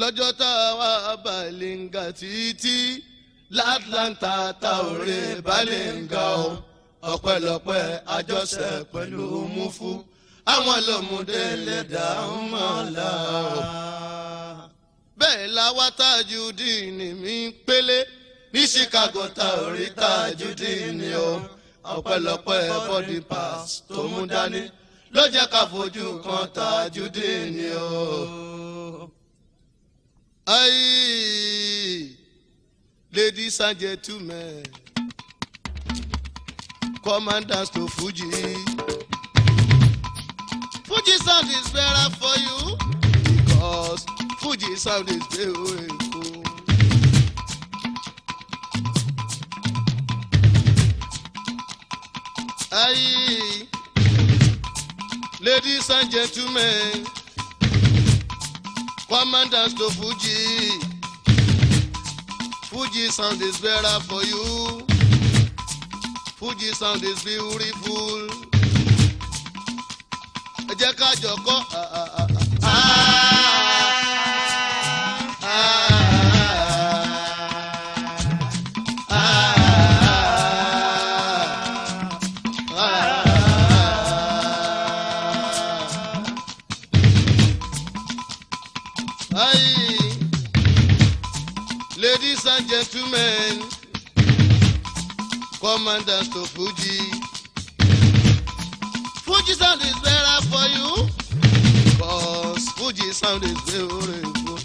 lọ́jọ́ tá a wá Balenga títí látlanta tá ò rè Balenga o ọpẹ́lọpẹ́ àjọṣe pẹ̀lú mufu àwọn lọ́mùdé lè dá mọ́lá o. bẹ́ẹ̀ làwa Tajudeen mi pélé ní Chicago tá ò rí Tajudeen o ọpẹ́lọpẹ́ body pass tó mú dání ló jẹ́ ká fojú kan Tajudeen o. Aye, ladies and gentlemen, come and dance to Fuji. Fuji sound is better for you because Fuji sound is beautiful. Aye, ladies and gentlemen. One man dance to Fuji. Fuji sound is better for you. Fuji sound is beautiful. Ẹ jẹ́ ká jọ kọ́. Ah. ah, ah, ah. Amen. Commanders to Fuji. Fuji sound is better for you. Cause Fuji sound is beautiful.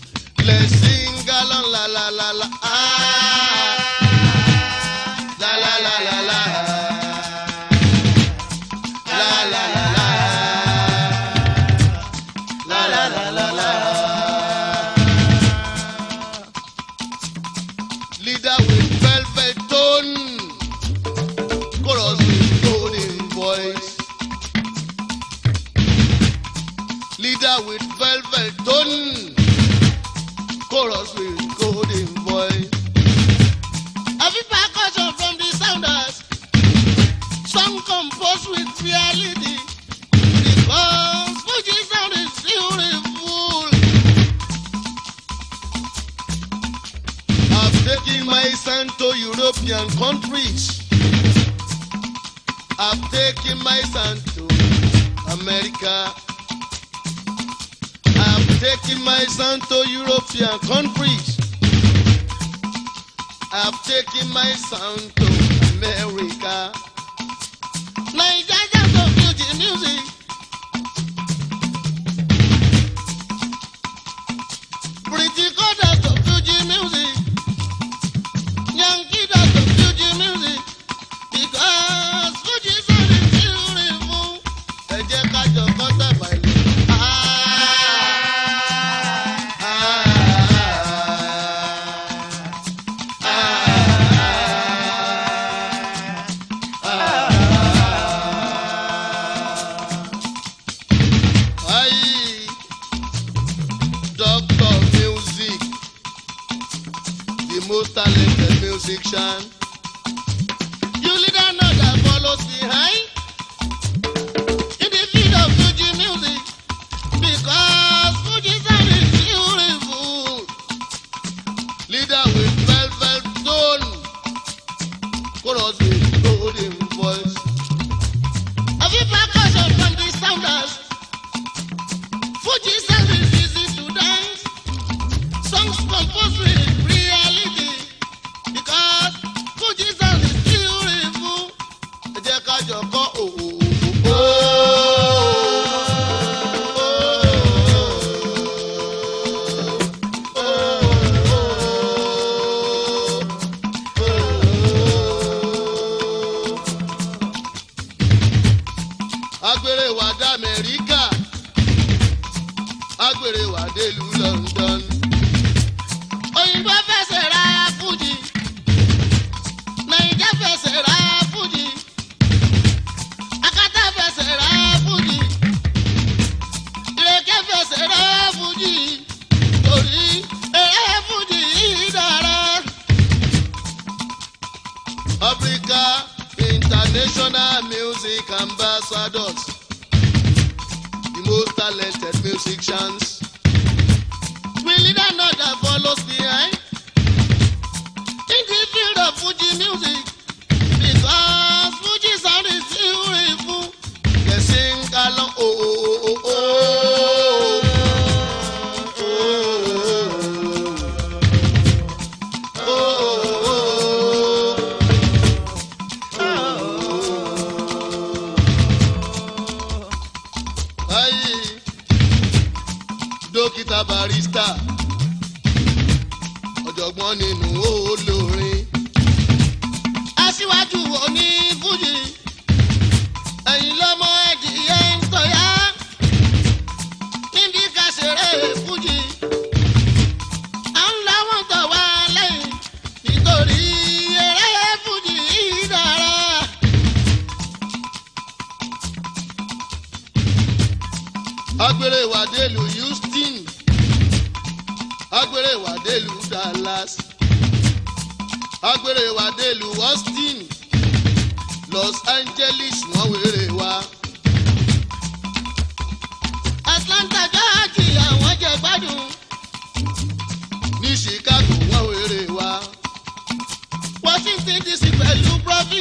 Let's sing along la la la la. Ah. with golden voice. Every percussion from the sounders, song composed with reality. Because Fuji sound is beautiful. I'm taking my son to European countries. I've taken my son to America making my son to European countries. I've taken my son to America. Nigeria just don't music. British God don't feel the music. Yankee don't feel the music. Because Fuji is on the children. Ẹ jẹ́ ká jọ kọ́ńtà báyìí. àjọkọ o. dókítà barista ọ̀jọ̀gbọ́n nínú olórin. aṣíwájú oní fújì ẹ̀yin lọ́mọ. agbèrè ìwádé ìlú Houston agbèrè ìwádé ìlú Dallas agbèrè ìwádé ìlú Austin Los Angeles wọ́n wéré wa. Atlanta Georgia àwọn jẹ gbádùn. ní Chicago wọ́n wéré wa. Washington DC pẹ̀lú profit.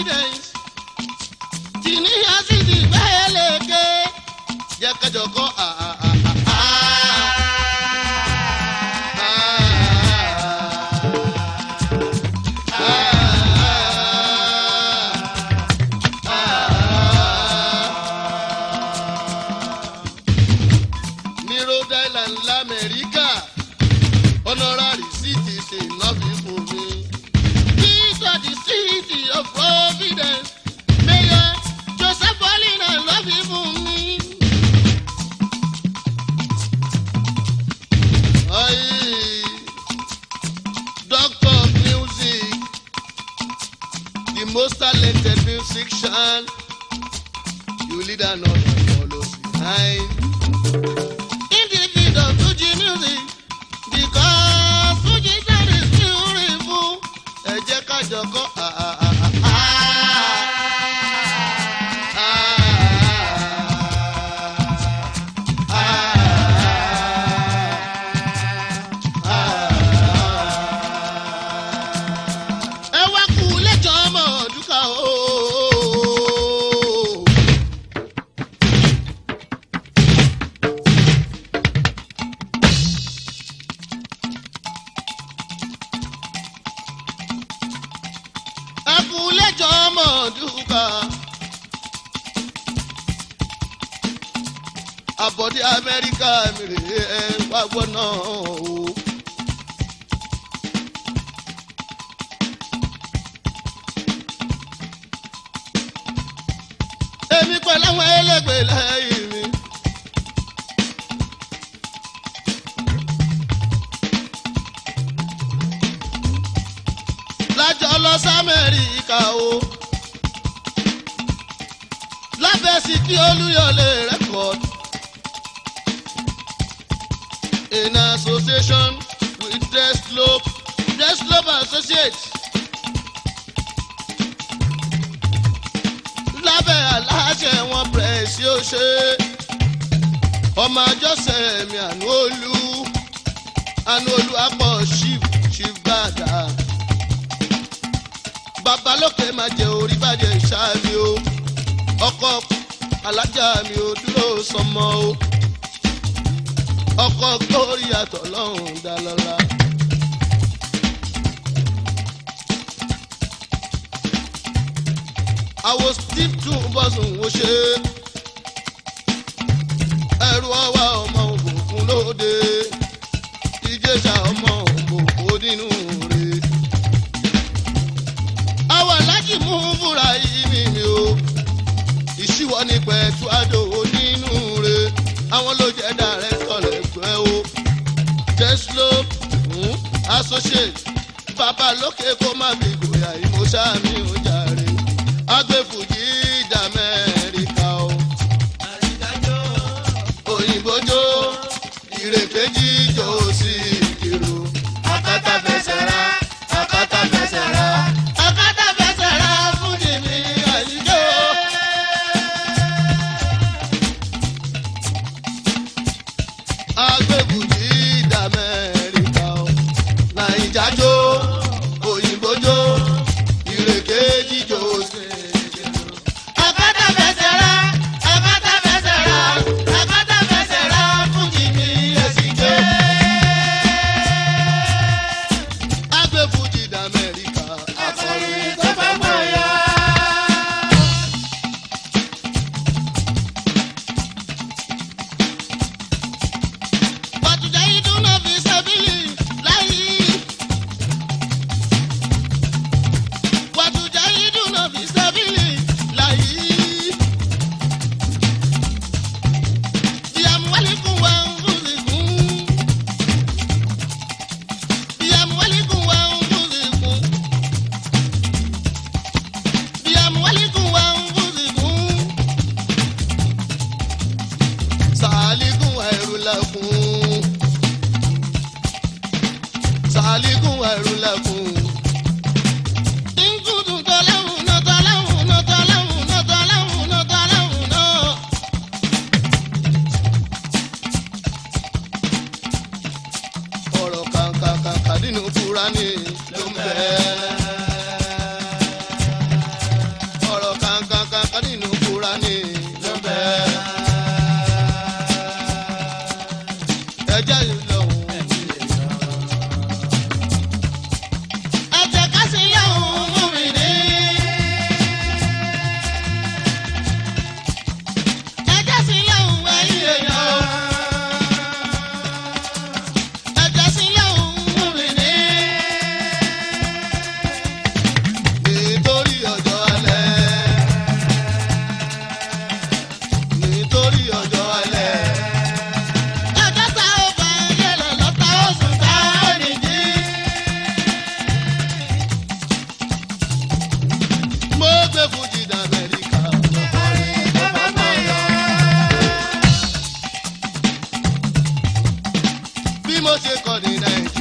Go. ah ah ah ọdúnkà. àbọ̀dé amẹ́ríkà mi rèé ẹ wá gbọ́ náà o. èmi pẹ̀lú àwọn ẹlẹ́gbẹ̀ẹ́ kí Olúyọ̀lé record in association with Deslope Deslope Associates lábẹ́ aláṣẹ wọn pẹ̀sì òṣè ọmọ àjọṣe mi Àánúolú Àánúolú apọ̀ chief chief gbàdá babalókè máa jẹ orí bàjẹ́ ìṣáájú ọkọ̀ alájà mi ò dúró sọmọ o ọkọ kórì àtọ̀lọ́hún dá lọ́la. àwo steve tún bọ́sùn wo ṣe ẹrù ọwọ́ ọmọ ògùn lóde ìjẹsà ọmọ ògùn. associate bàbá lókè kó má fi gòyà ìmọ̀ṣá mi ò Madinah.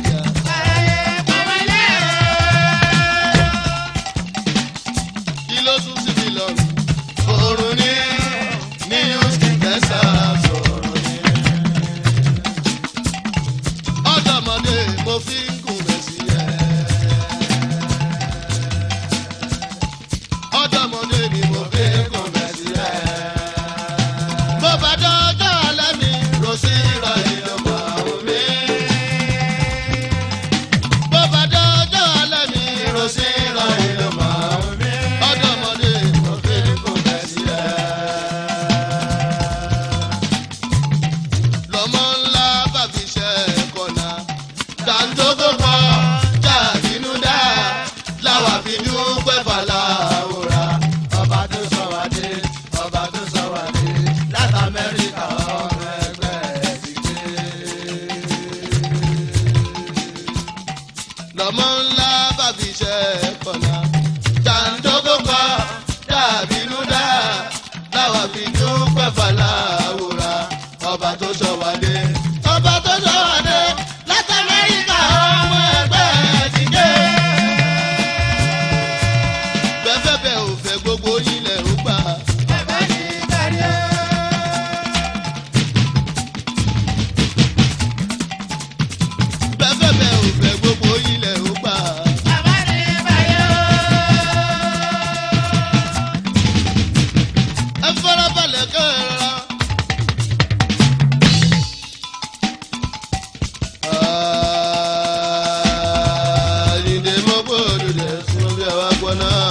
gbogbo ilẹ̀ ó gbà. bàbá ní kárí ẹ. bẹ́ẹ̀ bẹ́ẹ̀ ò fẹ́ gbogbo ilẹ̀ ó gbà. bàbá ní báyọ̀. ẹ farabalẹ̀ kẹ́ra. Ààyè dè mọ́gbọ́n